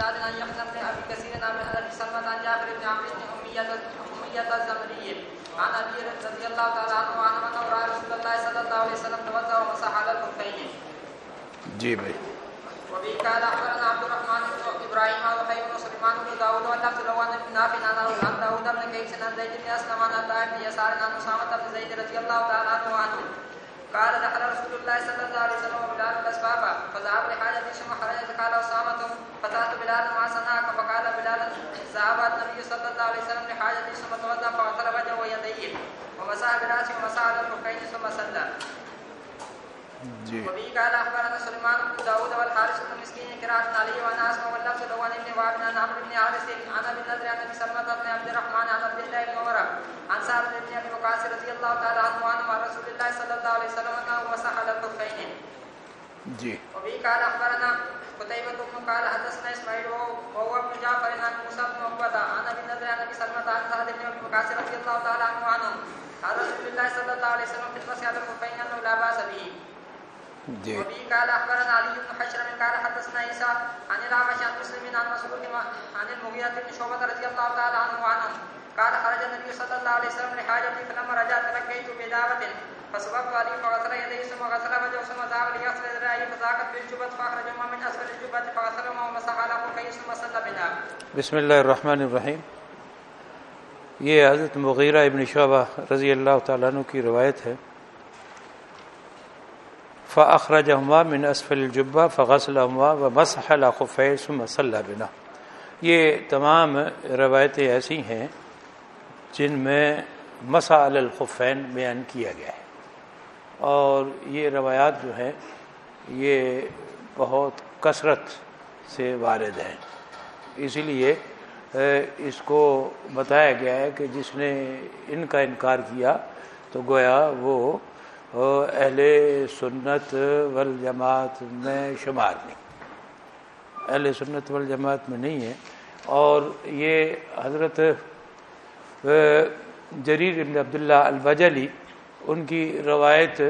شداد عن يحزن بن ابي كثير عن ابي سلمة عن جابر بن عمرو بن امية امية الزمري عن ابي رضي الله تعالى عنه وعن من راى رسول الله صلى الله عليه وسلم توضا ومسح على الخفين. جی بھائی۔ وبه قال اخبرنا عبد الرحمن بن ابراهيم وحي بن سليمان بن داود واللفظ له عن ابن نافع عن داود بن كيس عن زيد بن اسلم عن عطاء بن يسار عن اسامه بن زيد رضي الله تعالى عنه قال دخل رسول الله صلى الله عليه وسلم وبلال الاسباب فذهب لحاجه ثم خرج قال اسامه فتات بلال ما صنعك فقال بلال ذهب النبي صلى الله عليه وسلم لحاجه ثم توضا فغسل وجهه ويديه ومسح براسه ومسح على الكفين ثم صلى. جی۔ وبه قال اخبرنا سليمان بن داود والحارث بن مسكين قراءة علي وانا اسمع واللفظ له عن ابن وهب عن عمرو بن حارث عن ابي النضر عن ابي سلمة بن عبد الرحمن عن عبد الله بن عمر عن سعد بن ابي وقاص رضي الله تعالى عنه عن رسول الله صلى الله عليه وسلم انه مسح على الكفين جی. وبه قال اخبرنا قتيبة بن قال حدثنا اسماعيل وهو ابن جعفر عن موسى بن عقبة عن ابي النضر عن ابي سلمة عن سعد بن ابي وقاص رضي الله تعالى عنه وعنهم عن رسول الله صلى الله عليه وسلم في المسح على الكفين انه لا باس به. جی. وبه قال اخبرنا علي بن حشر قال حدثنا عيسى عن الاعمش عن مسلم عن مسعود عن المغيرة بن شعبة رضي الله تعالى عنه وعنهم قال خرج النبي صلى الله عليه وسلم لحاجتي فلما رجعت تلقيت بدعوة فسببت عليه فغسل يديه ثم غسل وجهه ثم ذهب ليغسل ذراعيه فذاقت بالجبة فاخرج ما من اسفل الجبة فغسلهما ومسح على خفيه ثم صلى بنا. بسم اللہ الرحمن الرحیم یہ حضرت مغیرہ ابن شعبہ رضی اللہ تعالیٰ عنہ کی روایت ہے. فاخرجهما من اسفل الجبہ فغسلهما ومسح على خفيه ثم صلى بنا. یہ تمام روایتیں ایسی ہیں جن میں مسح علی الخفین بیان کیا گیا ہے۔ اور یہ روایات جو ہیں، یہ بہت کثرت سے وارد ہیں۔ اسی لیے اس کو بتایا گیا ہے کہ جس نے ان کا انکار کیا، تو گویا وہ اہل سنت والجماعت میں شمار نہیں۔ اہل سنت والجماعت میں نہیں ہے۔ اور یہ حضرت جریر ابن عبداللہ البجلی ان کی روایت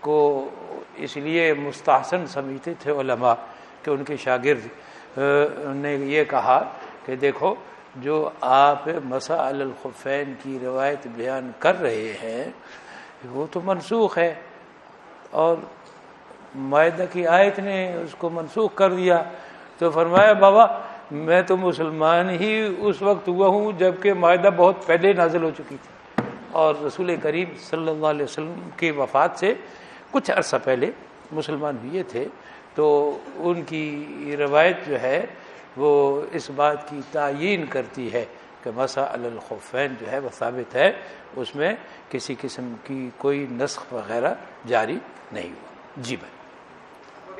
کو اس لیے مستحسن سمجھتے تھے علماء کہ ان کے شاگرد نے یہ کہا کہ دیکھو، جو آپ مسا الخفین کی روایت بیان کر رہے ہیں، وہ تو منسوخ ہے۔ اور معاہدہ کی آیت نے اس کو منسوخ کر دیا۔ تو فرمایا، بابا میں تو مسلمان ہی اس وقت ہوا ہوں جبکہ معاہدہ بہت پہلے نازل ہو چکی تھی۔ اور رسول کریم صلی اللہ علیہ وسلم کی وفات سے کچھ عرصہ پہلے مسلمان ہوئے تھے۔ تو ان کی روایت جو ہے وہ اس بات کی تعین کرتی ہے کہ مسا الخفین جو ہے وہ ثابت ہے، اس میں کسی قسم کی کوئی نسخ وغیرہ جاری نہیں ہوا۔ جی بھائی۔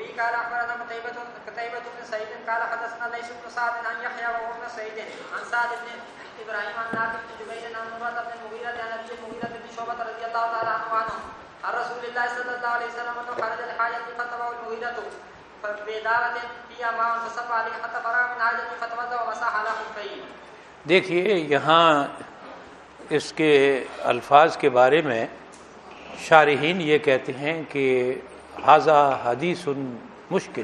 وبه قال اخبرنا قتيبة قتيبة بن سعيد قال حدثنا ليس بن سعد عن يحيى وهو ابن سعيد عن سعد بن ابراهيم عن نافع بن جبير عن مرة بن المغيرة عن ابي المغيرة بن شعبة رضي الله تعالى عنه عنه عن رسول الله صلى الله عليه وسلم انه خرج لحاجة فتبعه المغيرة فبدارة فيها ماء فصب عليه حتى فرغ من حاجته فتوضا ومسح على خفيه دیکھیے، یہاں اس کے الفاظ کے بارے میں شارحین یہ کہتے ہیں کہ حاضہ حدیث مشکل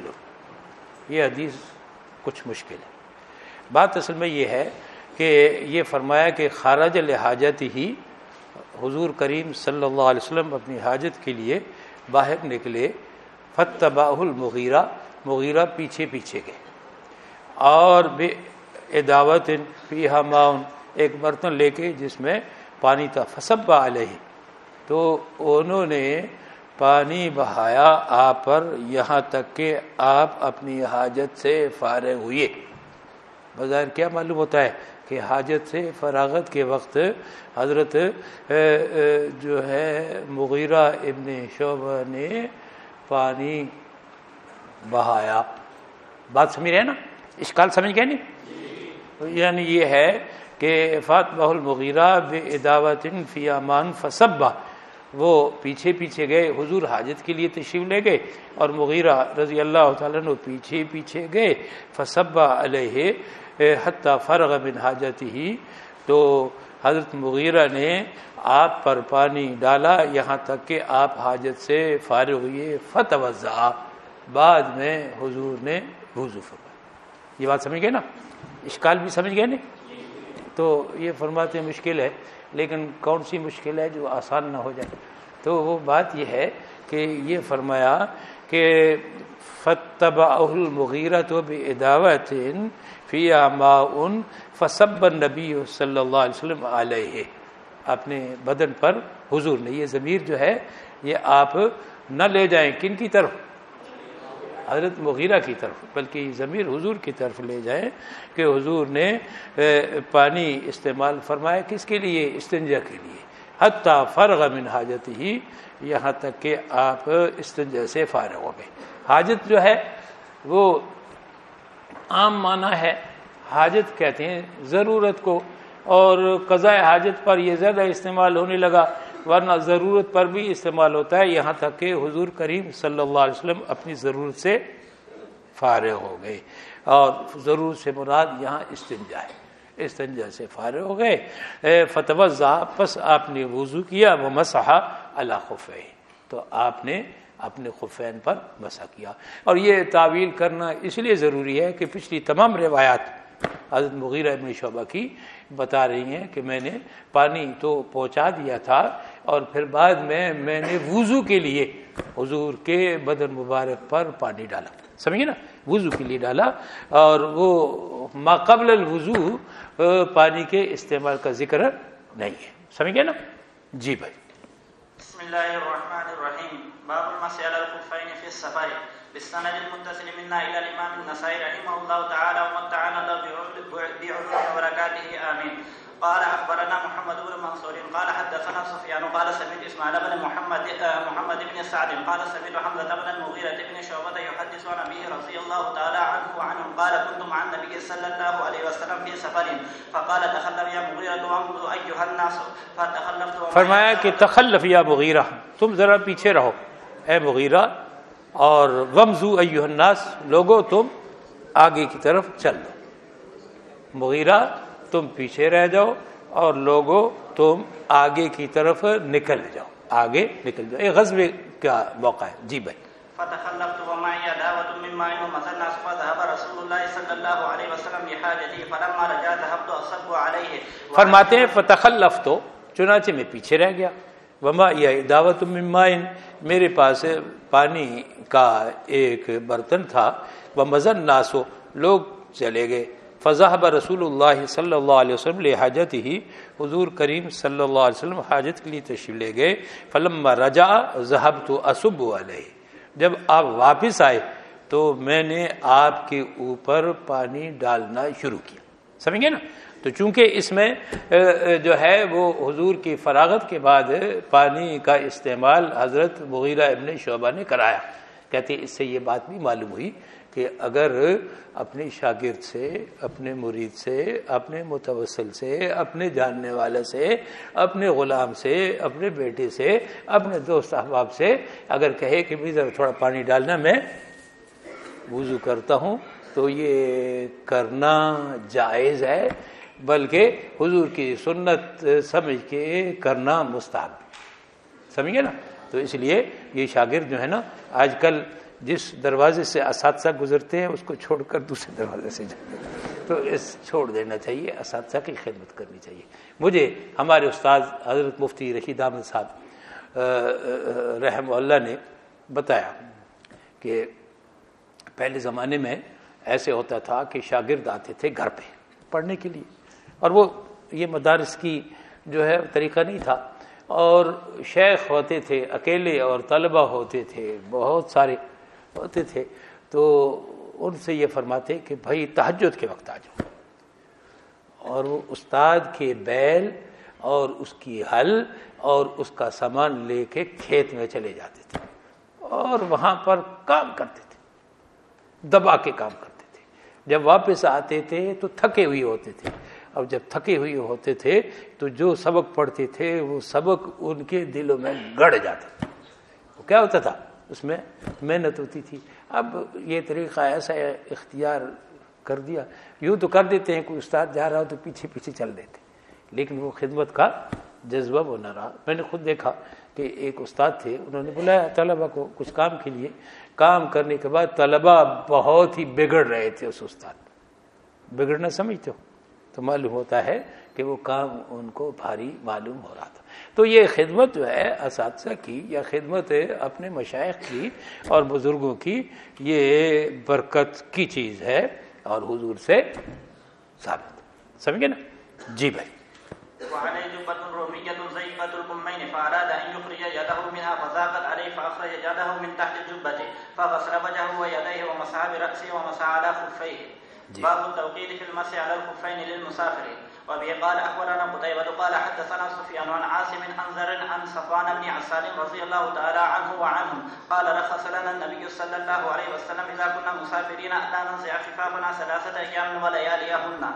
یہ حدیث کچھ مشکل ہے۔ بات اصل میں یہ ہے کہ یہ فرمایا کہ خارج الحاجت ہی حضور کریم صلی اللہ علیہ وسلم اپنی حاجت کے لیے باہر نکلے۔ فتباہ المغیرہ، مغیرہ پیچھے پیچھے گئے۔ اور بے دعوت فیہا معاون ایک برتن لے کے جس میں پانی تھا۔ فصبا علیہ۔ تو انہوں نے پانی بہایا آپ پر، یہاں تک کہ آپ اپنی حاجت سے فارغ ہوئے۔ بظاہر کیا معلوم ہوتا ہے کہ حاجت سے فراغت کے وقت حضرت جو ہے، مغیرہ ابن شعبہ نے پانی بہایا۔ بات سمجھ رہے نا؟ اشکال سمجھ گئے نہیں؟ یعنی یہ ہے کہ فاطمہ المغیرہ بے اداوت فی امان فصبہ وہ پیچھے پیچھے گئے، حضور حاجت کے لیے تشریف لے گئے اور مغیرہ رضی اللہ تعالیٰ نے پیچھے پیچھے گئے۔ فصبہ علیہ حتیٰ فرغ من حاجت ہی تو حضرت مغیرہ نے آپ پر پانی ڈالا، یہاں تک کہ آپ حاجت سے فارغ ہوئے۔ فتوضا بعد میں حضور نے وضو فرمایا۔ یہ بات سمجھ گئے نا؟ اشکال بھی سمجھ گئے نہیں تو یہ فرماتے مشکل ہے۔ لیکن کون سی مشکل ہے جو آسان نہ ہو جائے؟ تو وہ بات یہ ہے کہ یہ فرمایا کہ فتب المغیرت و بداوت فی ان فصب نبی صلی اللہ علیہ وسلم علیہ اپنے بدن پر حضور نے، یہ ضمیر جو ہے، یہ آپ نہ لے جائیں، کن کی طرف؟ حضرت مغیرہ کی طرف، بلکہ ضمیر حضور کی طرف لے جائیں کہ حضور نے پانی استعمال فرمایا کس کے لیے؟ استنجا کے لیے۔ حتیٰ فرغ من حاجت ہی یہاں تک کہ آپ استنجا سے فارغ ہو گئے۔ حاجت جو ہے، وہ عام معنی ہے۔ حاجت کہتے ہیں ضرورت کو، اور قضاء حاجت پر یہ زیادہ استعمال ہونے لگا۔ ورنہ ضرورت پر بھی استعمال ہوتا ہے، یہاں تک کہ حضور کریم صلی اللہ علیہ وسلم اپنی ضرورت سے فارغ ہو گئے۔ اور ضرورت سے مراد یہاں استنجا ہے۔ استنجا سے فارغ ہو گئے۔ فتوزہ پس آپ نے وضو کیا وہ مسحا اللہ خفے تو آپ نے اپنے خفین پر مسا کیا۔ اور یہ تعویل کرنا اس لیے ضروری ہے کہ پچھلی تمام روایات حضرت مغیرہ ابن شعبہ کی بتا رہی ہیں کہ میں نے پانی تو پہنچا دیا تھا اور پھر بعد میں میں نے وضو کے لیے حضور کے بدن مبارک پر پانی ڈالا۔ سمجھے نا؟ وضو کے لیے ڈالا اور وہ ما قبل الوضو پانی کے استعمال کا ذکر نہیں ہے۔ سمجھ گئے نا؟ جی بھائی۔ بسم اللہ الرحمن الرحیم۔ باب المسح على الخفين في السفر۔ بالسند المتصل منا الى الامام النسائي رحمه الله تعالى ومتعنا بعلوم وبركاته امين قال اخبرنا محمد بن منصور قال حدثنا سفيان قال سمعت اسماعيل بن محمد محمد بن سعد قال سمعت حمزه بن المغيرة بن شعبة يحدث عن ابيه رضي الله تعالى عنه وعنه قال كنت مع النبي صلى الله عليه وسلم في سفر فقال تخلف يا مغيرة وانظر ايها الناس فتخلفت فرمایا کہ تخلف یا مغیرہ تم ذرا پیچھے رہو اے مغیرہ اور ومزو ایوہ الناس لوگو تم آگے کی طرف چل دو۔ مغیرہ تم پیچھے رہ جاؤ اور لوگوں تم آگے کی طرف نکل جاؤ۔ آگے نکل جاؤ۔ ایک غزب کا موقع ہے؟ جی بھائی۔ فتخلفت ومعي دعوة من ماء ومثلنا فذهب رسول الله صلى الله عليه وسلم لحاجته فلما رجع ذهبت أصب عليه فرماتے ہیں فتخلف تو چنانچہ میں پیچھے رہ گیا۔ وما یہ دعوت من میرے پاس پانی کا ایک برتن تھا۔ وہ مزن ناسو لوگ چلے گئے۔ فضاحب رسول اللہ صلی اللہ علیہ وسلم حاجت ہی حضور کریم صلی اللہ علیہ وسلم حاجت کے لیے تشریف لے گئے۔ فلم رجا ذہب تو اسب علیہ جب آپ واپس آئے تو میں نے آپ کے اوپر پانی ڈالنا شروع کیا۔ سمجھ گئے نا؟ تو چونکہ اس میں جو ہے وہ حضور کی فراغت کے بعد پانی کا استعمال حضرت مغیرہ ابن شعبہ نے کرایا۔ کہتے اس سے یہ بات بھی معلوم ہوئی۔ کہ اگر اپنے شاگرد سے، اپنے مرید سے، اپنے متوسل سے، اپنے جاننے والے سے، اپنے غلام سے، اپنے بیٹے سے، اپنے دوست احباب سے اگر کہے کہ بھی ذرا تھوڑا پانی ڈالنا میں وضو کرتا ہوں تو یہ کرنا جائز ہے، بلکہ حضور کی سنت سمجھ کے کرنا مستحب سمجھے نا؟ تو اس لیے یہ شاگرد جو ہے نا، آج کل جس دروازے سے اساتذہ گزرتے ہیں، اس کو چھوڑ کر دوسرے دروازے سے جاتے تو اس چھوڑ دینا چاہیے، اساتذہ کی خدمت کرنی چاہیے۔ مجھے ہمارے استاد حضرت مفتی رشید احمد صاحب رحم اللہ نے بتایا کہ پہلے زمانے میں ایسے ہوتا تھا کہ شاگرد آتے تھے گھر پہ پڑھنے کے لیے۔ اور وہ یہ مدارس کی جو ہے، طریقہ نہیں تھا۔ اور شیخ ہوتے تھے، اکیلے اور طلبہ ہوتے تھے، بہت سارے۔ ہوتے تھے تو ان سے یہ فرماتے کہ بھائی تحجد کے وقت آ جاؤ۔ اور وہ استاد کے بیل اور اس کی حل اور اس کا سامان لے کے کھیت میں چلے جاتے تھے اور وہاں پر کام کرتے تھے، دبا کے کام کرتے تھے۔ جب واپس آتے تھے تو تھکے ہوئے ہوتے تھے۔ اور جب تھکے ہوئے ہوتے تھے تو جو سبق پڑھتے تھے وہ سبق ان کے دلوں میں گڑ جاتا تھا وہ کیا ہوتا تھا؟ اس میں محنت ہوتی تھی۔ اب یہ طریقہ ایسا اختیار کر دیا۔ یوں تو کر دیتے ہیں، کوئی استاد جا رہا ہو تو پیچھے پیچھے چل دیتے۔ لیکن وہ خدمت کا جذبہ وہ نہ رہا۔ میں نے خود دیکھا کہ ایک استاد تھے، انہوں نے بلایا طلبا کو کچھ کام کے لیے۔ کام کرنے کے بعد طلبا بہت ہی بگڑ رہے تھے اس استاد۔ بگڑنا سمجھتے ہو؟ تو معلوم ہوتا ہے کہ وہ کام ان کو بھاری معلوم ہو رہا تھا۔ تو یہ خدمت جو ہے اساتذہ کی یا خدمت اپنے مشائق کی اور بزرگوں کی یہ برکت کی چیز ہے اور حضور سے ثابت۔ سمجھے نا؟ جی بھائی۔ وعليه جبة رومية الكمين فأراد أن يخرج يده منها عليه فأخرج يده من تحت فغسل وجهه ويديه ومسح برأسه ومسح على خفيه. باب التوقيت في المسح على الخفين للمسافر. وبه قال أخبرنا قتيبة قال حدثنا سفيان عن عاصم عن زر عن صفوان بن عسال رضي الله تعالى عنه وعنهم. قال رخص لنا النبي صلى الله عليه وسلم إذا كنا مسافرين الا ننزع خفافنا ثلاثة أيام ولياليهن.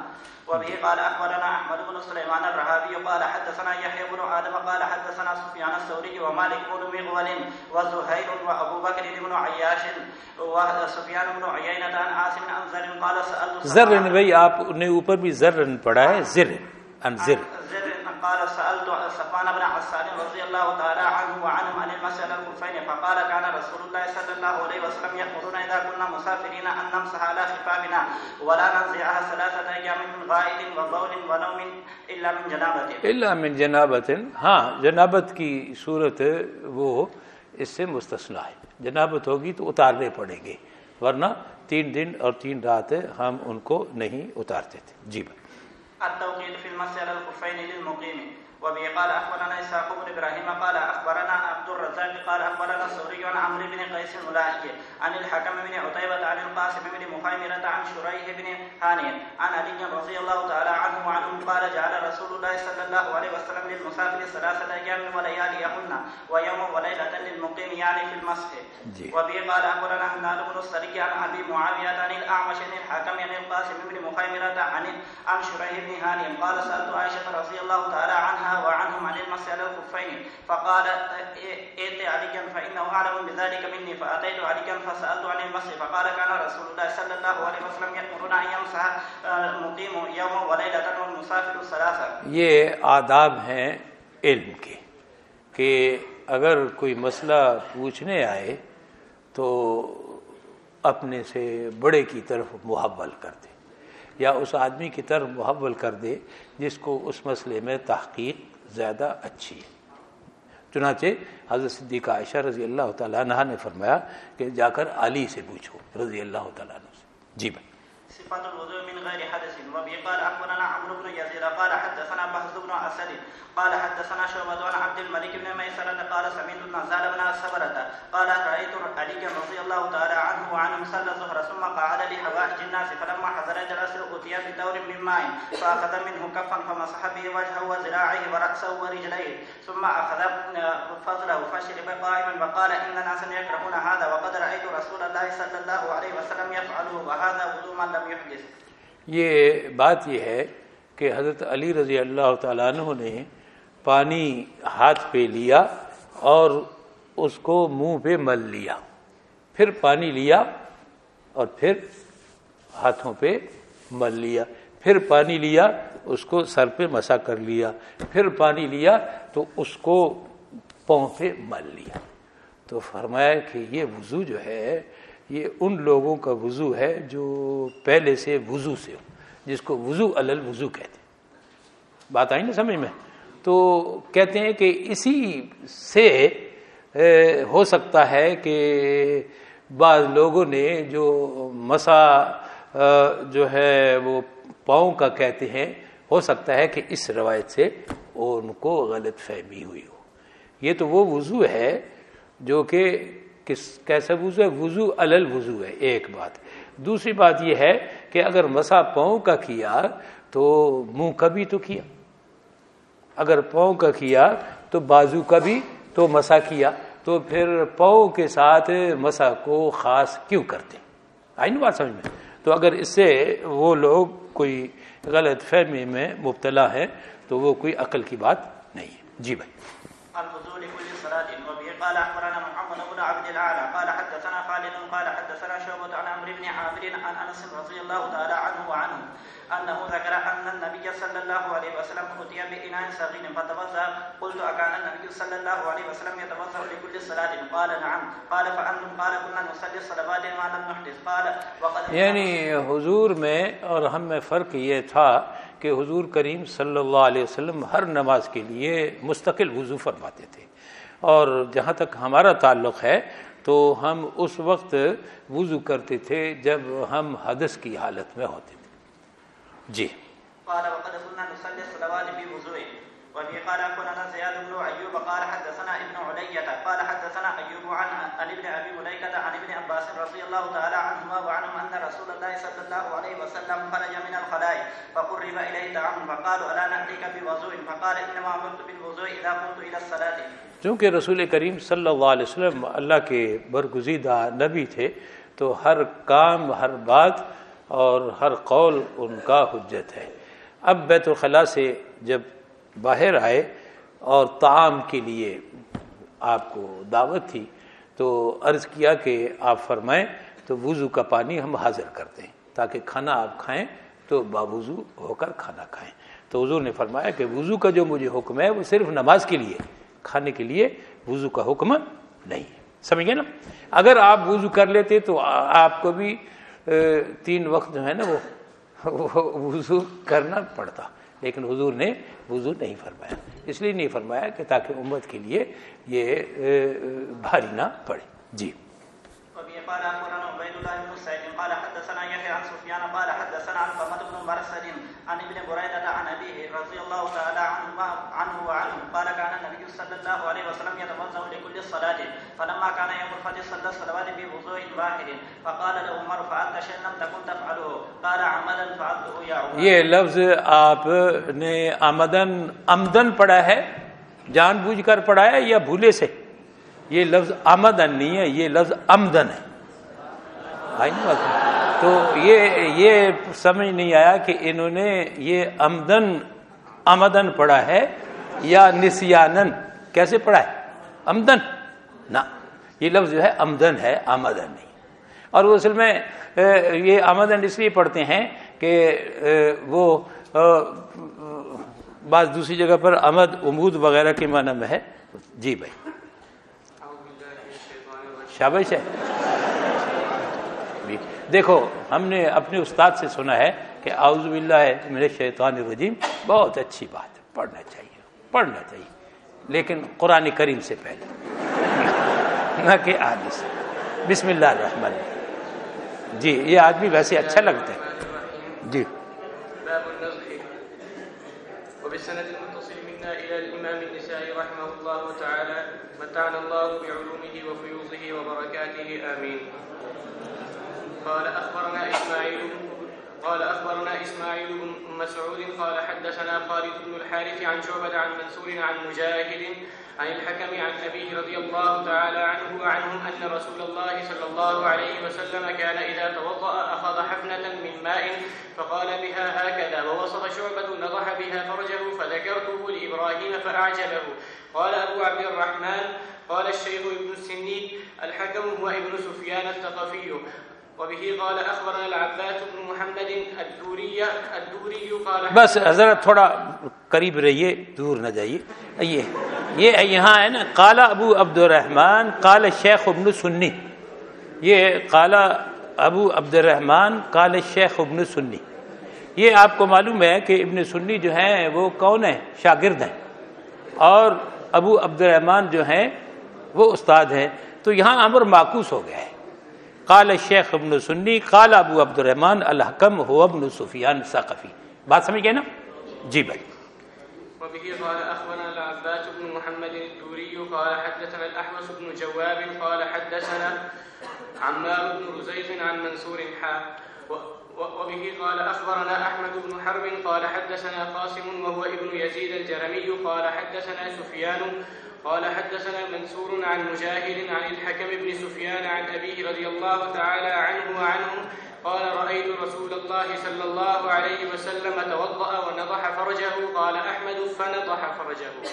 وبه قال أخبرنا أحمد بن سليمان الرهابي قال حدثنا يحيى بن آدم قال حدثنا سفيان الثوري ومالك بن مغول وزهير وأبو بكر بن عياش وسفيان بن عيينة عن عاصم عن زر قال زر بھائی آپ نے اوپر بھی زر پڑھا ہے زر ان زر۔ قال سألت بن عسال رضي الله تعالى عنه وعنهم عن المسألة الكفين فقال كان رسول الله صلى الله عليه وسلم يأمرنا إذا كنا مسافرين أن نمسح على خفافنا ولا ننزعها ثلاثة أيام من غائل وبول ونوم إلا من جنابة. من ہاں جنابت کی صورت وہ اس سے مستثنا ہے۔ جنابت ہوگی تو اتارنے پڑیں گے ورنہ تین دن اور تین رات ہم ان کو نہیں اتارتے تھے۔ جی بھائی۔ وبه قال اخبرنا اسحاق بن ابراهيم قال اخبرنا عبد الرزاق قال اخبرنا الثوري عن عمرو بن قيس الملائكي عن الحكم بن عتيبة عن القاسم بن مخيمرة عن شريح بن هاني عن علي رضي الله تعالى عنه وعنهم قال جعل رسول الله صلى الله عليه وسلم للمسافر ثلاثة ايام ولياليهن ويوم وليلة للمقيم يعني في المسح جی. وبه قال اخبرنا هنال بن السري عن ابي معاوية عن الاعمش عن الحكم عن القاسم بن مخيمرة عن عن شريح بن هاني قال سألت عائشة رضي الله تعالى عنها عنها وعنهم عن المسألة الكفين فقال ائت عليا فإنه أعلم بذلك مني. فأتيت عليا فسألت عن المسح فقال، كان رسول الله صلى الله عليه وسلم يأمرنا أن يمسح المقيم يوما وليلة والمسافر ثلاثة. یہ آداب ہیں علم کے، کہ اگر کوئی مسئلہ پوچھنے آئے تو اپنے سے بڑے کی طرف محول کر دے۔ یا اس آدمی کی طرف محول کر دے جس کو اس مسئلے میں تحقیق زیادہ اچھی ہے۔ چنانچہ حضرت صدیقہ عائشہ رضی اللہ تعالیٰ عنہ نے فرمایا کہ جا کر علی سے پوچھو، رضی اللہ تعالیٰ عنہ سے۔ جی بھائی۔ صفات الوضوء من غير حدث، وبه قال اخبرنا عمرو بن يزيد قال حدثنا بهز بن اسد قال حدثنا شعبة عن عبد الملك بن ميسرة قال سمعت النزال بن سبرة قال رايت علي رضي الله تعالى عنه وعنه صلى الظهر ثم قعد لحوائج الناس، فلما حضر جلس اتي بدور من ماء فاخذ منه كفا فمسح به وجهه وذراعيه وراسه ورجليه، ثم اخذ فضله فشرب قائما وقال ان ناسا يكرهون هذا وقد رايت رسول الله صلى الله عليه وسلم يفعله، وهذا وضوء من لم يحدث. یہ بات یہ ہے کہ حضرت علی رضی اللہ تعالیٰ عنہ نے پانی ہاتھ پہ لیا اور اس کو منہ پہ مل لیا۔ پھر پانی لیا اور پھر ہاتھوں پہ مل لیا۔ پھر پانی لیا، اس کو سر پہ مسا کر لیا۔ پھر پانی لیا تو اس کو پاؤں پہ مل لیا۔ تو فرمایا کہ یہ وضو جو ہے، یہ ان لوگوں کا وضو ہے جو پہلے سے وضو سے ہو جس کو وضو الل وضو کہتے ہیں۔ بات آئی نا سمجھ میں؟ تو کہتے ہیں کہ اسی سے ہو سکتا ہے کہ بعض لوگوں نے جو مسا جو ہے وہ پاؤں کا کہتے ہیں، ہو سکتا ہے کہ اس روایت سے ان کو غلط فہمی ہوئی ہو۔ یہ تو وہ وضو ہے جو کہ کس، کیسا وضو ہے؟ وضو الل وضو ہے، ایک بات۔ دوسری بات یہ ہے کہ اگر مسا پاؤں کا کیا تو منہ کا بھی تو کیا؟ اگر پاؤں کا کیا تو بازو کا بھی تو مسا کیا تو پھر پاؤں کے ساتھ مسا کو خاص کیوں کرتے؟ آئی نا بات سمجھ میں؟ تو اگر اس سے وہ لوگ کوئی غلط فہمی میں مبتلا ہے تو وہ کوئی عقل کی بات نہیں ہے۔ جی بھائی۔ قال أخبرنا محمد بن عبد الأعلى. قال حدثنا خالد، قال حدثنا شعبة عن عمرو بن عامر عن أنس رضي الله تعالى عنه وعنه. أنه وذكر ان النبي صلى الله عليه وسلم اتي باناء صغير فتوضا قلت اكان النبي صلى الله عليه وسلم يتوضا لكل صلاه قال نعم. قال فانتم قال كنا نصلي الصلوات ما لم نحدث. قال وقد یعنی حضور میں اور ہم میں فرق یہ تھا کہ حضور کریم صلی اللہ علیہ وسلم ہر نماز کے لیے مستقل وضو فرماتے تھے. اور جہاں تک ہمارا تعلق ہے تو ہم اس وقت وضو کرتے تھے جب ہم حدث کی حالت میں ہوتے تھے. جی۔ قال وقد كنا نصلي الصلوات بوضوء. وفي قال اخبرنا زياد بن ايوب قال حدثنا ابن علية قال حدثنا ايوب عن عن ابن ابي مليكة عن ابن عباس رضي الله تعالى عنهما وعنهم ان رسول الله صلى الله عليه وسلم خرج من الخلاء فقرب اليه طعام فقالوا الا ناتيك بوضوء؟ فقال انما امرت بالوضوء اذا قمت الى الصلاه چونکہ رسول کریم صلی اللہ علیہ وسلم اللہ کے برگزیدہ نبی تھے تو ہر کام ہر بات اور ہر قول ان کا حجت ہے۔ اب بیت الخلاء سے جب باہر آئے اور تعام کے لیے آپ کو دعوت تھی تو عرض کیا کہ آپ فرمائیں تو وضو کا پانی ہم حاضر کر دیں تاکہ کھانا آپ کھائیں تو باوضو ہو کر کھانا کھائیں۔ تو حضور نے فرمایا کہ وضو کا جو مجھے حکم ہے وہ صرف نماز کے لیے، کھانے کے لیے وضو کا حکم نہیں۔ ہے سمجھ گئے نا؟ اگر آپ وضو کر لیتے تو آپ کو بھی تین وقت جو ہے نا وہ وضو کرنا پڑتا۔ لیکن حضور نے وضو نہیں فرمایا۔ اس لیے نہیں فرمایا کہ تاکہ امت کے لیے یہ بھاری نہ پڑے۔ جی۔ وبه قال اخبرنا عبيد الله بن سعيد. قال حدثنا يحيى عن سفيان. قال حدثنا عن محمد بن مرسل عن ابن بريدة عن ابيه رضي الله تعالى عنه عنه وعنه. قال كان النبي صلى الله عليه وسلم يتوضا لكل صلاة، فلما كان يوم الفجر صلى الصلوات بوضوء واحد، فقال له عمر فعلت شيئا لم تكن تفعله؟ قال، عملا فعلته يا عمر. یہ لفظ آپ نے آمدن آمدن پڑھا ہے، جان بوجھ کر پڑھا ہے یا بھولے سے؟ یہ لفظ آمدن نہیں ہے، یہ لفظ آمدن ہے۔ بات تو یہ یہ سمجھ نہیں آیا کہ انہوں نے یہ آمدن آمدن پڑھا ہے یا نسیانن؟ کیسے پڑھا ہے؟ آمدن۔ نہ، یہ لفظ جو ہے آمدن ہے، آمدن نہیں۔ اور وہ اصل میں یہ آمدن اس لیے پڑھتے ہیں کہ وہ بعض دوسری جگہ پر آمد امود وغیرہ کے معنی میں ہے۔ جی بھائی۔ شابش ہے۔ دیکھو، ہم نے اپنے استاد سے سنا ہے کہ اعوذ باللہ میرے شیطان الرجیم، بہت اچھی بات ہے، پڑھنا چاہیے پڑھنا چاہیے۔ لیکن قرآن کریم سے پہلے، نہ کہ آدمی سے۔ بسم اللہ الرحمن الرحیم۔ جی یہ آدمی ویسے اچھا لگتا ہے۔ جی۔ إلى الإمام النسائي رحمه الله تعالى متعنا الله بعلومه وفيوضه وبركاته آمين. قال أخبرنا إسماعيل قال أخبرنا إسماعيل بن مسعود قال حدثنا خالد بن الحارث عن شعبة عن منصور عن مجاهد عن الحكم عن أبيه رضي الله تعالى عنه وعنهم أن رسول الله صلى الله عليه وسلم كان إذا توضأ أخذ حفنة من ماء فقال بها هكذا ووصف شعبة نضح بها فرجه فذكرته لإبراهيم فأعجبه. قال أبو عبد الرحمن قال الشيخ ابن السني الحكم هو ابن سفيان الثقفي. وبه قال العباس بن محمد الدوري الدوري قال بس حضرت تھوڑا قریب رہیے، دور نہ جائیے۔ یہ یہ یہاں ہے نا قالا ابو عبد الرحمن قال شیخ ابن سنی۔ یہ قالا ابو عبد الرحمن قال شیخ ابن سنی۔ یہ آپ کو معلوم ہے کہ ابن سنی جو ہیں، وہ کون ہیں؟ شاگرد ہیں۔ اور ابو عبد الرحمن جو ہیں، وہ استاد ہیں۔ تو یہاں امر معکوس ہو گیا ہے۔ قال شیخ ابن سنی قال أبو عبد الرحمن الحکم ہو ابن سفیان ثقفی بات سمجھ گئے نا جی بھائی وبه قال أخبرنا العباس بن محمد الدوري قال حدثنا الأحوص بن جواب قال حدثنا عمار بن رزيق عن منصور حا وبه قال أخبرنا أحمد بن حرب قال حدثنا قاسم وهو ابن يزيد الجرمي قال حدثنا سفيان قال حدثنا منصور عن مجاهد عن الحكم بن سفيان عن أبيه رضي الله تعالى عنه وعنهم قال رأيت رسول الله صلى الله عليه وسلم توضأ ونضح فرجه. قال أحمد فنضح فرجه.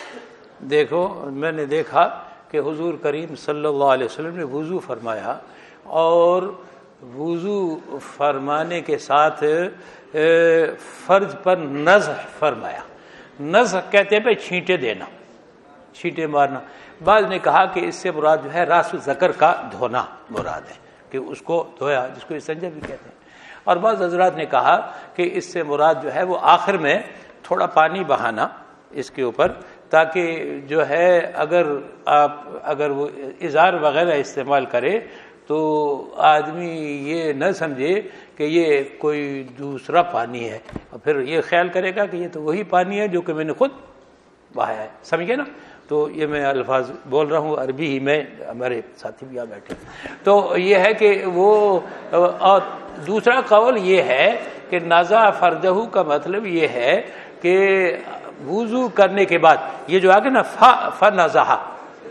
دیکھو، میں نے دیکھا کہ حضور کریم صلی اللہ علیہ وسلم نے وضو فرمایا اور وضو فرمانے کے ساتھ فرض پر نظر فرمایا۔ نظر کہتے ہیں بھائی چھینٹے دینا۔ چھینٹے مارنا۔ بعض نے کہا کہ اس سے مراد جو ہے راس زکر کا دھونا مراد ہے، کہ اس کو دھویا، جس کو سنجا بھی کہتے ہیں۔ اور بعض حضرات نے کہا کہ اس سے مراد جو ہے وہ آخر میں تھوڑا پانی بہانا اس کے اوپر، تاکہ جو ہے اگر آپ، اگر وہ اظہار وغیرہ استعمال کرے تو آدمی یہ نہ سمجھے کہ یہ کوئی دوسرا پانی ہے۔ اور پھر یہ خیال کرے گا کہ یہ تو وہی پانی ہے جو کہ میں نے خود بہایا ہے۔ سمجھے نا؟ تو یہ میں الفاظ بول رہا ہوں، عربی ہی میں، ہمارے ساتھی بھی آ بیٹھے تو یہ ہے کہ وہ، اور دوسرا قول یہ ہے کہ نازا فردہ کا مطلب یہ ہے کہ وضو کرنے کے بعد، یہ جو آگے نا، فا ف نظہ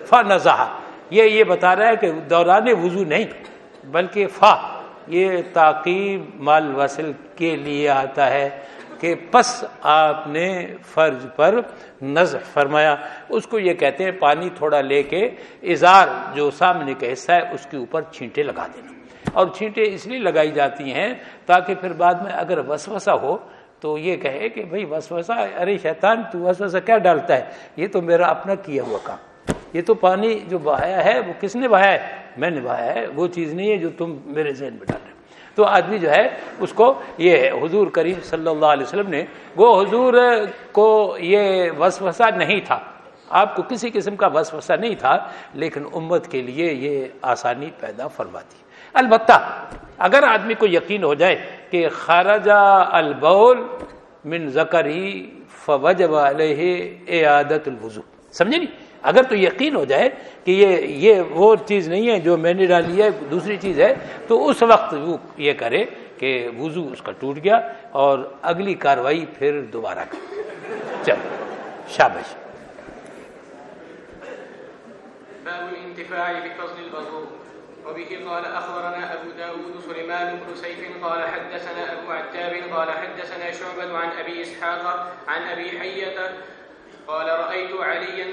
ف نظہ یہ یہ بتا رہا ہے کہ دوران وضو نہیں، بلکہ فا، یہ تاقیب مال وصل کے لیے آتا ہے۔ کہ پس آپ نے فرض پر نظر فرمایا۔ اس کو یہ کہتے ہیں پانی تھوڑا لے کے اظہار جو سامنے کا حصہ ہے، اس کے اوپر چھینٹے لگا دینا۔ اور چھینٹے اس لیے لگائی جاتی ہیں تاکہ پھر بعد میں اگر وسوسہ ہو تو یہ کہے کہ بھائی وسوسہ، ارے شیطان، تو وسوسہ کیا ڈالتا ہے؟ یہ تو میرا اپنا کیا ہوا کام۔ یہ تو پانی جو بہایا ہے، وہ کس نے بہایا ہے؟ میں نے بہایا ہے، وہ چیز نہیں ہے جو تم میرے ذہن میں ڈال رہے تو آدمی جو ہے اس کو یہ ہے حضور کریم صلی اللہ علیہ وسلم نے، وہ حضور کو یہ وسوسہ نہیں تھا۔ آپ کو کسی قسم کا وسوسہ نہیں تھا، لیکن امت کے لیے یہ آسانی پیدا فرماتی۔ البتہ اگر آدمی کو یقین ہو جائے کہ خارجہ البول من ذکر ہی فوجب علیہ اعادت الوضو۔ سمجھے نہیں؟ اگر تو یقین ہو جائے کہ یہ یہ وہ چیز نہیں ہے جو میں نے ڈالی ہے، دوسری چیز ہے، تو اس وقت وہ یہ کرے کہ وضو اس کا ٹوٹ گیا اور اگلی کاروائی پھر دوبارہ کرے۔ چل شابش باب الانتفاع بفضل الوضوء، وبه قال أخبرنا أبو داود سليمان بن سيف قال حدثنا أبو عتاب قال حدثنا شعبة عن أبي إسحاق عن أبي حية قال رأيت عليا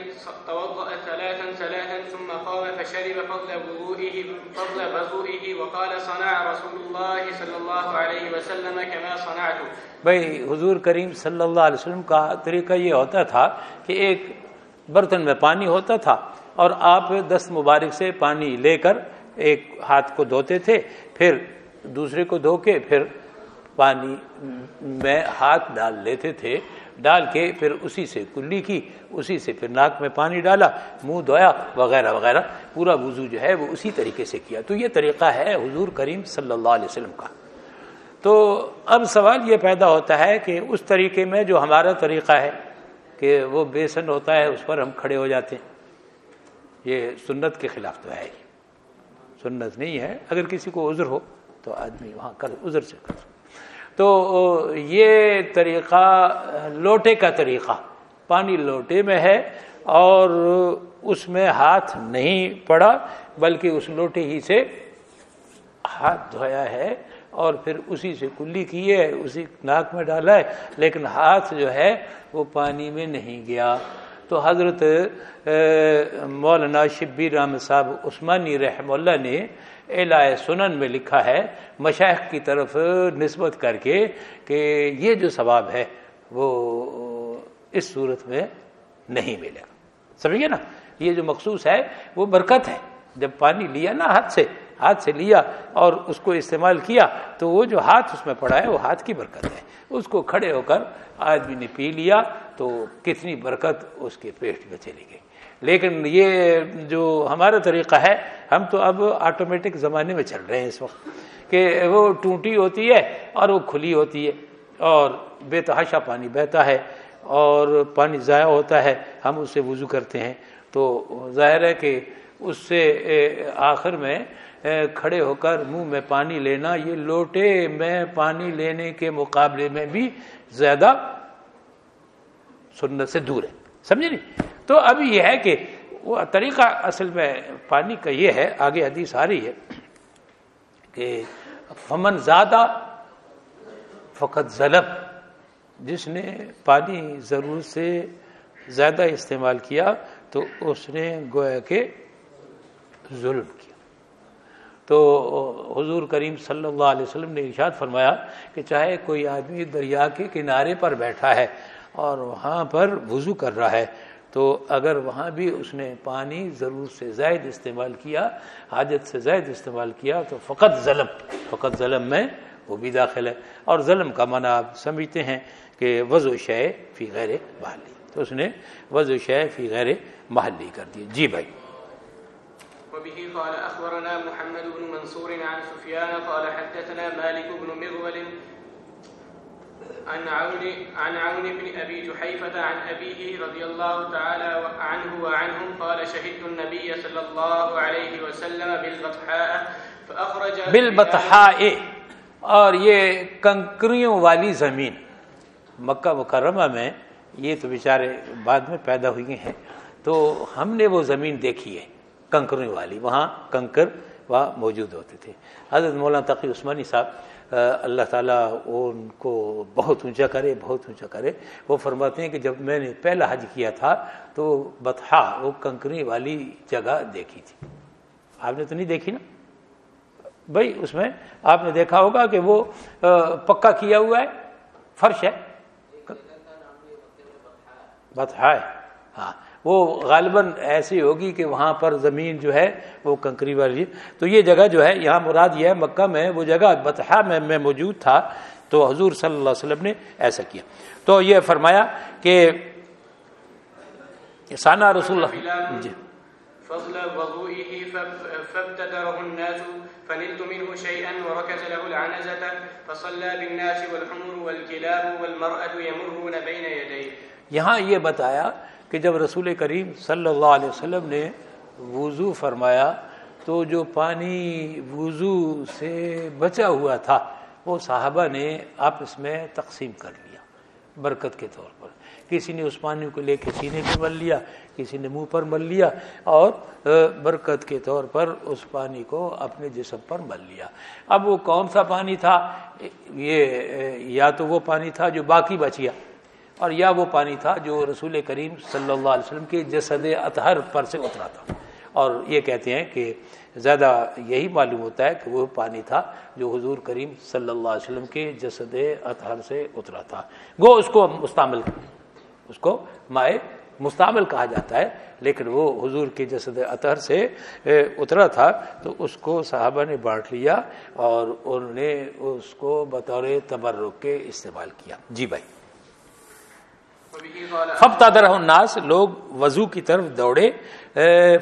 توضأ ثلاثا ثلاثا ثم قام فشرب فضل وضوئه فضل وضوئه وقال صنع رسول الله صلى الله عليه وسلم كما صنعت. بھائی، حضور کریم صلی اللہ علیہ وسلم کا طریقہ یہ ہوتا تھا کہ ایک برتن میں پانی ہوتا تھا اور آپ دست مبارک سے پانی لے کر ایک ہاتھ کو دھوتے تھے، پھر دوسرے کو دھو کے پھر پانی میں ہاتھ ڈال لیتے تھے۔ ڈال کے پھر اسی سے کلی کی، اسی سے پھر ناک میں پانی ڈالا، منہ دھویا، وغیرہ وغیرہ۔ پورا وضو جو ہے وہ اسی طریقے سے کیا۔ تو یہ طریقہ ہے حضور کریم صلی اللہ علیہ وسلم کا۔ تو اب سوال یہ پیدا ہوتا ہے کہ اس طریقے میں جو ہمارا طریقہ ہے کہ وہ بیسن ہوتا ہے، اس پر ہم کھڑے ہو جاتے ہیں۔ یہ سنت کے خلاف تو ہے ہی۔ سنت نہیں ہے۔ اگر کسی کو عذر ہو تو آدمی وہاں کر عذر سے کر تو یہ طریقہ لوٹے کا طریقہ، پانی لوٹے میں ہے اور اس میں ہاتھ نہیں پڑا، بلکہ اس لوٹے ہی سے ہاتھ دھویا ہے اور پھر اسی سے کلی کی ہے، اسی ناک میں ڈالا ہے، لیکن ہاتھ جو ہے وہ پانی میں نہیں گیا۔ تو حضرت مولانا شبیر رحم صاحب عثمانی رحم اللہ نے الا سنن میں لکھا ہے مشائق کی طرف نسبت کر کے کہ یہ جو ثواب ہے، وہ اس صورت میں نہیں ملے۔ گا سمجھے نا؟ یہ جو مخصوص ہے، وہ برکت ہے۔ جب پانی لیا نا ہاتھ سے ہاتھ سے لیا اور اس کو استعمال کیا، تو وہ جو ہاتھ اس میں پڑا ہے، وہ ہاتھ کی برکت ہے۔ اس کو کھڑے ہو کر آدمی نے پی لیا، تو کتنی برکت اس کے پیٹ میں چلی گئی۔ لیکن یہ جو ہمارا طریقہ ہے، ہم تو اب آٹومیٹک زمانے میں چل رہے ہیں اس وقت کہ وہ ٹوٹی ہوتی ہے اور وہ کھلی ہوتی ہے اور بے تحاشا پانی بہتا ہے اور پانی ضائع ہوتا ہے، ہم اس سے وضو کرتے ہیں۔ تو ظاہر ہے کہ اس سے آخر میں کھڑے ہو کر منہ میں پانی لینا، یہ لوٹے میں پانی لینے کے مقابلے میں بھی زیادہ سنت سے دور ہے۔ سمجھے نہیں؟ تو اب یہ ہے کہ وہ طریقہ اصل میں پانی کا یہ ہے، آگے حدیث آ رہی ہے کہ فمن زیادہ فقط ضلب جس نے پانی ضرور سے زیادہ استعمال کیا تو اس نے گویا کہ ظلم کیا۔ تو حضور کریم صلی اللہ علیہ وسلم نے ارشاد فرمایا کہ چاہے کوئی آدمی دریا کے کنارے پر بیٹھا ہے اور وہاں پر وضو کر رہا ہے تو اگر وہاں بھی اس نے پانی ضرور سے زائد استعمال کیا، حاجت سے زائد استعمال کیا، تو فقط ظلم فقط ظلم میں وہ بھی داخل ہے۔ اور ظلم کا معنی آپ سمجھتے ہیں کہ وضو شے فی غیر محلی۔ تو اس نے وضو شے فی غیر محلی کر دی۔ جی بھائی۔ وبه قال أخبرنا محمد بن منصور عن سفيان قال حدثنا مالك بن مغول عن عون عن عون بن ابي جحيفه عن ابيه رضي الله تعالى عنه وعنهم قال شهدت النبي صلى الله عليه وسلم بالبطحاء فاخرج بالبطحاء. اور یہ کنکریوں والی زمین، مکہ مکرمہ میں یہ تو بیچارے بعد میں پیدا ہوئی ہیں۔ تو ہم نے وہ زمین دیکھی ہے، کنکریوں والی، وہاں کنکر وہاں موجود ہوتے تھے۔ حضرت مولانا تقی عثمانی صاحب اللہ تعالیٰ ان کو بہت اونچا کرے، بہت اونچا کرے۔ وہ فرماتے ہیں کہ جب میں نے پہلا حج کیا تھا تو بتہا وہ کنکری والی جگہ دیکھی تھی۔ آپ نے تو نہیں دیکھی نا؟ بھائی، اس میں آپ نے دیکھا ہوگا کہ وہ پکا کیا ہوا ہے، فرش ہے۔ بتہا ہے۔ ہاں۔ وہ غالباً ایسی ہوگی کہ وہاں پر زمین جو ہے وہ کنکری والی تو یہ جگہ جو ہے یہاں مراد یہ ہے مکہ میں وہ جگہ بتحا میں میں موجود تھا۔ تو حضور صلی اللہ علیہ وسلم نے ایسا کیا۔ تو یہ فرمایا کہ سانا رسول اللہ۔ جی۔ فضل وضوئه فابتدره الناس فنلت منه شيئا وركز له العنزة فصلى بالناس والحمر والكلاب والمرأة يمرون بين يديه۔ یہاں یہ بتایا کہ جب رسول کریم صلی اللہ علیہ وسلم نے وضو فرمایا تو جو پانی وضو سے بچا ہوا تھا، وہ صحابہ نے آپس میں تقسیم کر لیا برکت کے طور پر۔ کسی نے اس پانی کو لے کے سینے پہ مل لیا، کسی نے منہ پر مل لیا اور برکت کے طور پر اس پانی کو اپنے جسم پر مل لیا۔ اب وہ کون سا پانی تھا؟ یہ یا تو وہ پانی تھا جو باقی بچیا۔ اور یا وہ پانی تھا جو رسول کریم صلی اللہ علیہ وسلم کے جسد اطہر پر سے اترا تھا۔ اور یہ کہتے ہیں کہ زیادہ یہی معلوم ہوتا ہے کہ وہ پانی تھا جو حضور کریم صلی اللہ علیہ وسلم کے جسد اطہر سے اترا تھا۔ وہ اس کو مستعمل، اس کو مائع مستعمل کہا جاتا ہے، لیکن وہ حضور کے جسد اطہر سے اترا تھا۔ تو اس کو صحابہ نے بانٹ لیا اور انہوں نے اس کو بطور تبرک کے استعمال کیا۔ جی بھائی۔ فب الناس، لوگ وضو کی طرف دوڑے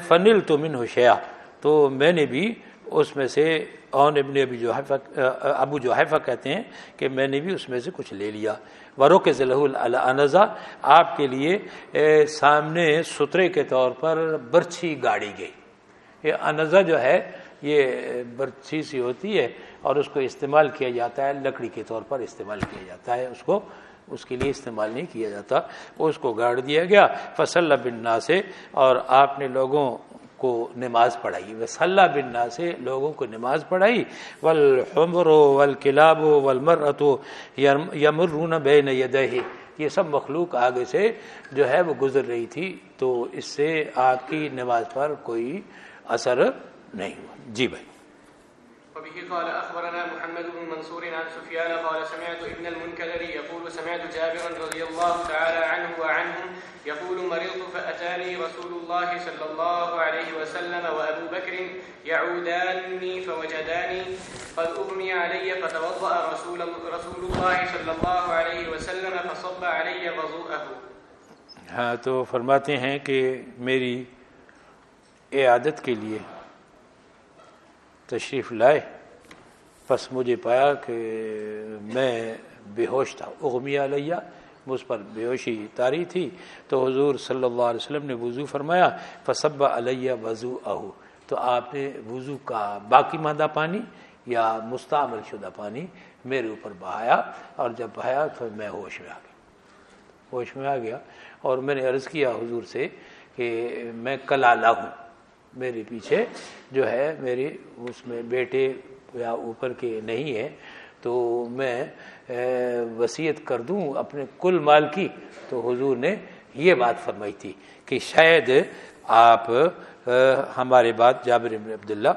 فنل تو من ہوشیا تو میں نے بھی اس میں سے اون ابن ابی جو ابو جو کہتے ہیں کہ میں نے بھی اس میں سے کچھ لے لیا۔ ورو کے ضلع آپ کے لیے سامنے سترے کے طور پر برچھی گاڑی گئی۔ یہ انزا جو ہے، یہ برچھی سی ہوتی ہے اور اس کو استعمال کیا جاتا ہے، لکڑی کے طور پر استعمال کیا جاتا ہے، اس کو اس کے لیے استعمال نہیں کیا جاتا، اس کو گاڑ دیا گیا، فصل بن نا سے اور آپ نے لوگوں کو نماز پڑھائی۔ وسلّہ بن نا سے لوگوں کو نماز پڑھائی۔ ولحمر ول کلاب ولمرت یمرون بے نہ یہ سب مخلوق آگے سے جو ہے وہ گزر رہی تھی، تو اس سے آپ کی نماز پر کوئی اثر نہیں ہوا۔ جی بھائی۔ وبه قال أخبرنا محمد بن منصور عن سفيان قال سمعت ابن المنكدر يقول سمعت جابرا رضي الله تعالى عنه وعنهم يقول مرضت فأتاني رسول الله صلى الله عليه وسلم وأبو بكر يعوداني فوجداني قد أغمي علي فتوضأ رسول, رسول الله صلى الله عليه وسلم فصب علي وضوءه ہاں تو فرماتے ہیں کہ میری عادت کے لیے تشریف لائے، پس مجھے پایا کہ میں بے ہوش تھا۔ اغمی علیہ، مجھ پر بے ہوشی تاری تھی۔ تو حضور صلی اللہ علیہ وسلم نے وضو فرمایا فصب علیہ وضو اہو تو آپ نے وضو کا باقی مادہ پانی یا مستعمل شدہ پانی میرے اوپر بہایا، اور جب بہایا تو میں ہوش میں آ گیا۔ ہوش میں آ گیا، اور میں نے عرض کیا حضور سے کہ میں کل آلہ ہوں۔ میرے پیچھے جو ہے میری اس میں بیٹے یا اوپر کے نہیں ہیں، تو میں وصیت کر دوں اپنے کل مال کی۔ تو حضور نے یہ بات فرمائی تھی کہ شاید آپ ہمارے بات جابر ابن عبداللہ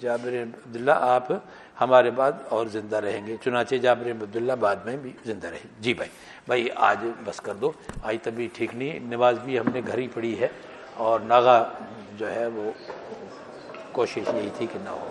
جابر عبداللہ، آپ ہمارے بعد اور زندہ رہیں گے۔ چنانچہ جابر عبداللہ بعد میں بھی زندہ رہے جی بھائی بھائی، آج بس کر دو۔ آج تبھی ٹھیک نہیں، نماز بھی ہم نے گھر ہی پڑی ہے۔ اور ناغا جو ہے وہ کوشش یہی تھی کہ نہ ہو۔